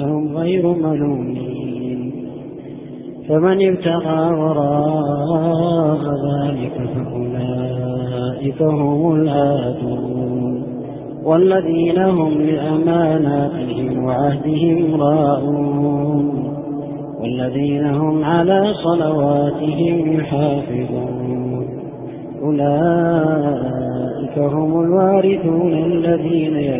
فإنهم غير ملومين. فمن ابتغى وراء ذلك فأولئك هم العادون والذين هم لأماناتهم وعهدهم راءون والذين هم على صلواتهم يحافظون. أولئك هم الوارثون الذين يرثون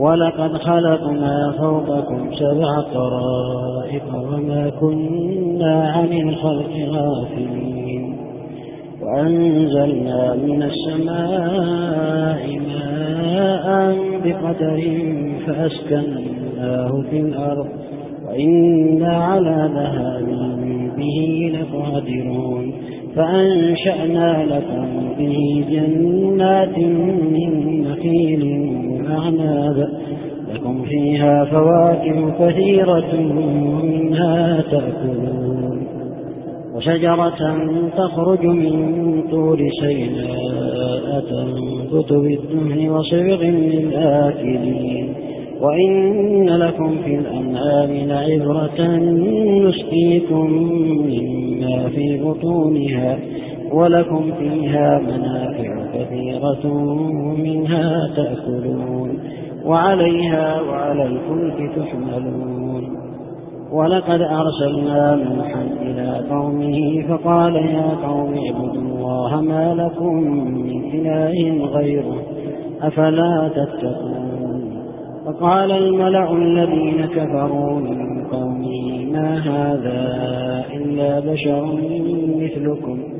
ولقد خلقنا فوقكم سبع طرائق وما كنا عن الخلق غافلين. وأنزلنا من السماء ماء بقدر فأسكناه في الأرض. وإنا على ذهاب به لقادرون. فأنشأنا لكم به جنات من نخيل وأعناب لكم فيها فواكه كثيرة منها تأكلون. وشجرة تخرج من طور سيناء تنبت بالدهن وصبغ للآكلين. وإن لكم في الأنعام لعبرة نسقيكم مما في بطونها. ولكم فيها منافع كثيرة منها تأكلون وعليها وعلى الفلك تحملون. ولقد أرسلنا نوحا إلى قومه فقال يا قوم اعبدوا الله ما لكم من إله غيره أفلا تتقون. فقال الملأ الذين كفروا من قومه ما هذا إلا بشر مثلكم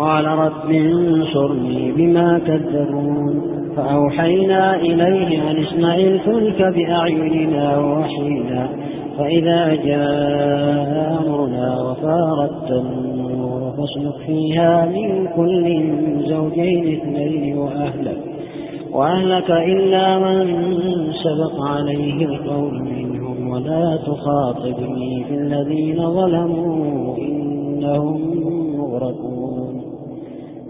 قال رب انصرني بما كذبون فأوحينا إليه أن اصنع الفلك بأعيننا ووحينا فإذا جاء أمرنا وفارت النور فاسلك فيها من كل زوجين اثنين وأهلك وأهلك إلا من سبق عليه القول منهم ولا تخاطبني في الذين ظلموا إنهم مغرقون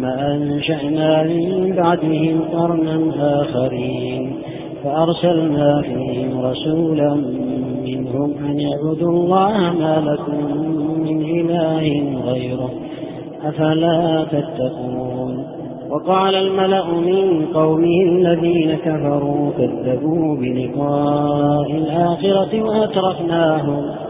ثم أنشأنا من بعدهم قرنا آخرين فأرسلنا فيهم رسولا منهم أن يعبدوا الله ما لكم من إله غيره أفلا تتقون وقال الملأ من قومه الذين كفروا كذبوا بلقاء الآخرة وأترفناهم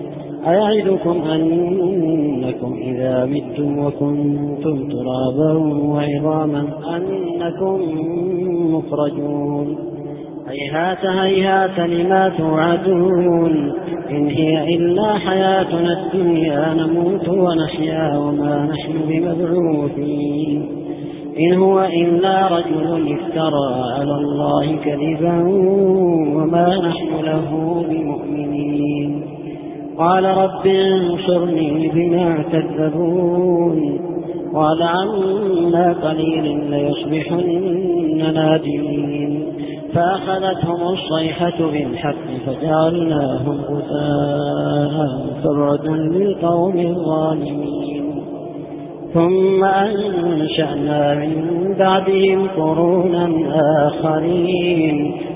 أيعدكم أنكم إذا متم وكنتم ترابا وعظاما أنكم مخرجون. هيهات هيهات لما توعدون. إن هي إلا حياتنا الدنيا نموت ونحيا وما نحن بمبعوثين. إن هو إلا رجل افترى على الله كذبا وما نحن له بمؤمنين. قال رب انصرني بما كذبون قال عما قليل ليصبحن نادمين. فأخذتهم الصيحة بالحق فجعلناهم غثاء فبعدا للقوم الظالمين. ثم أنشأنا من بعدهم قرونا آخرين.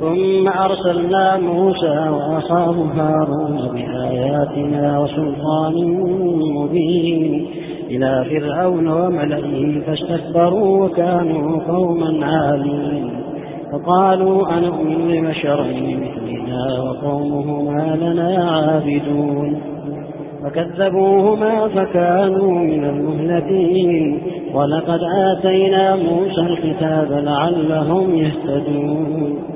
ثم أرسلنا موسى وأخاه هارون بآياتنا وسلطان مبين إلى فرعون وملئه فاستكبروا وكانوا قوما عالين. فقالوا أنؤمن لبشرين مثلنا وقومهما لنا عابدون. فكذبوهما فكانوا من المهلكين. ولقد آتينا موسى الكتاب لعلهم يهتدون.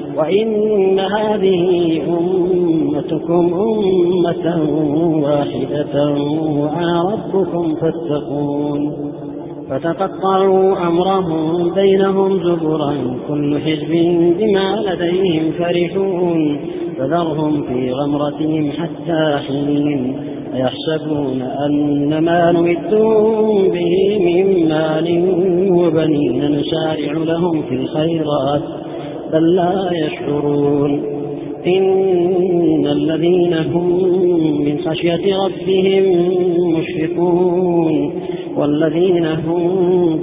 وإن هذه أمتكم أمة واحدة وأنا ربكم فاتقون. فتقطعوا أمرهم بينهم زبرا كل حزب بما لديهم فرحون. فذرهم في غمرتهم حتى حين أيحسبون أن ما نمدهم به من مال وبنين نسارع لهم في الخيرات. بل لا يشعرون. إن الذين هم من خشية ربهم مشفقون. والذين هم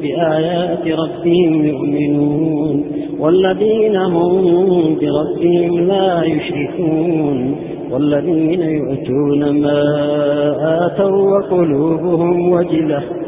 بآيات ربهم يؤمنون. والذين هم بربهم لا يشركون. والذين يؤتون ما آتوا وقلوبهم وجلة.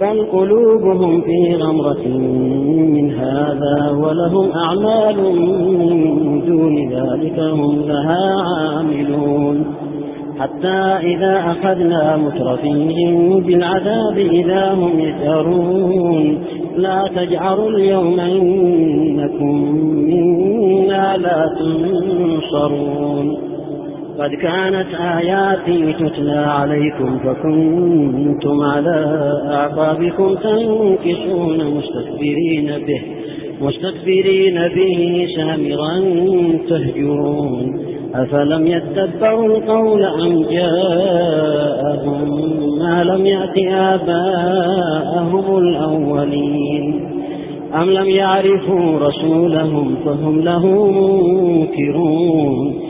بل قلوبهم في غمرة من هذا ولهم أعمال من دون ذلك هم لها عاملون. حتى إذا أخذنا مترفيهم بالعذاب إذا هم يجأرون لا تجعروا اليوم إنكم منا لا تنصرون. قد كانت آياتي تتلى عليكم فكنتم على أعقابكم تنكسون مستكبرين به مستكبرين به سامرا تهجرون. أفلم يتبعوا القول أم جاءهم؟ ما لم يأت آباءهم الأولين. أم لم يعرفوا رسولهم فهم له منكرون.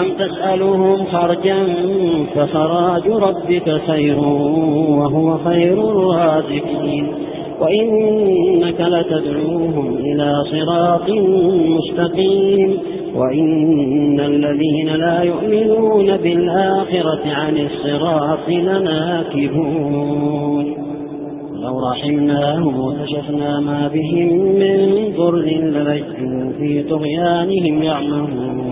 أم تسألهم خرجا فخراج ربك خير وهو خير الرازقين وإنك لتدعوهم إلى صراط مستقيم وإن الذين لا يؤمنون بالآخرة عن الصراط لناكبون لو رحمناهم وكشفنا ما بهم من ضر للجوا في طغيانهم يعمهون.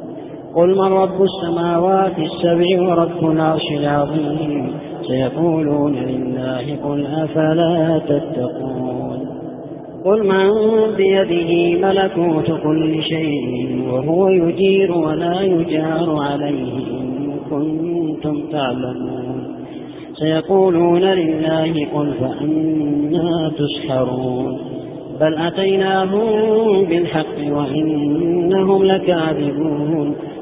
قل من رب السماوات السبع ورب العرش العظيم؟ سيقولون لله قل أفلا تتقون؟ قل من بيده ملكوت كل شيء وهو يجير ولا يجار عليه إن كنتم تعلمون. سيقولون لله قل فأنا تسحرون. بل أتيناهم بالحق وإنهم لكاذبون.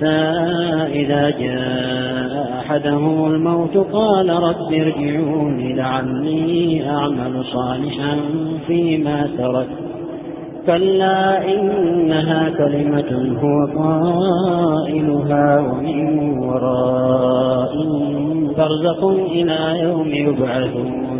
حتى إذا جاء أحدهم الموت قال رب ارجعوني لعلي أعمل صالحا فيما ترك. كلا إنها كلمة هو قائلها ومن وراء برزق إلى يوم يبعثون.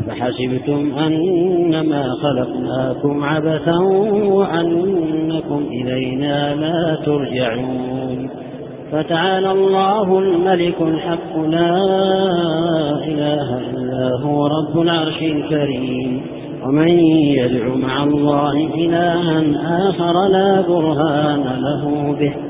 أفحسبتم أنما خلقناكم عبثا وأنكم إلينا لا ترجعون فتعالى الله الملك الحق لا إله إلا هو رب العرش الكريم ومن يدع مع الله إلها آخر لا برهان له به